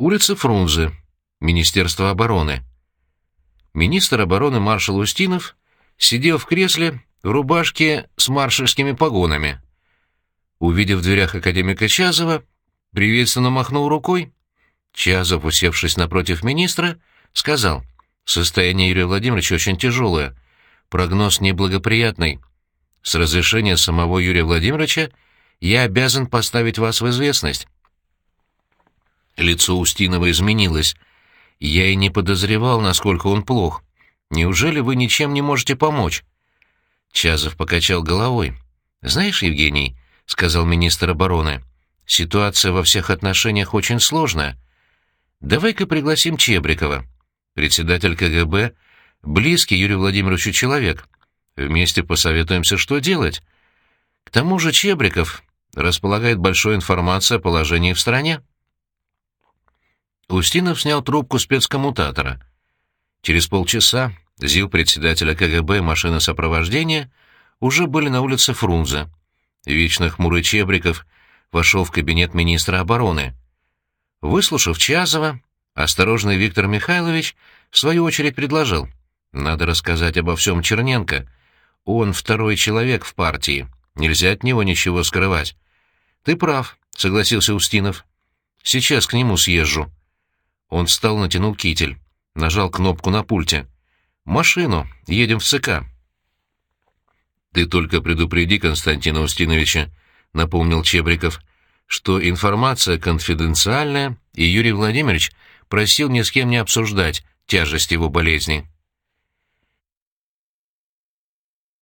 Улица Фрунзе, Министерство обороны. Министр обороны маршал Устинов сидел в кресле в рубашке с маршальскими погонами. Увидев в дверях академика Чазова, приветственно махнул рукой. Чазов, усевшись напротив министра, сказал, «Состояние Юрия Владимировича очень тяжелое, прогноз неблагоприятный. С разрешения самого Юрия Владимировича я обязан поставить вас в известность». Лицо Устинова изменилось. «Я и не подозревал, насколько он плох. Неужели вы ничем не можете помочь?» Чазов покачал головой. «Знаешь, Евгений, — сказал министр обороны, — ситуация во всех отношениях очень сложная. Давай-ка пригласим Чебрикова. Председатель КГБ — близкий Юрию Владимировичу человек. Вместе посоветуемся, что делать. К тому же Чебриков располагает большой информацией о положении в стране». Устинов снял трубку спецкоммутатора. Через полчаса ЗИЛ председателя КГБ и машина сопровождения уже были на улице Фрунзе. Вечно хмурый Чебриков вошел в кабинет министра обороны. Выслушав Чазова, осторожный Виктор Михайлович в свою очередь предложил. «Надо рассказать обо всем Черненко. Он второй человек в партии. Нельзя от него ничего скрывать». «Ты прав», — согласился Устинов. «Сейчас к нему съезжу». Он встал, натянул китель, нажал кнопку на пульте. «Машину! Едем в ЦК!» «Ты только предупреди Константина Устиновича», — напомнил Чебриков, «что информация конфиденциальная, и Юрий Владимирович просил ни с кем не обсуждать тяжесть его болезни».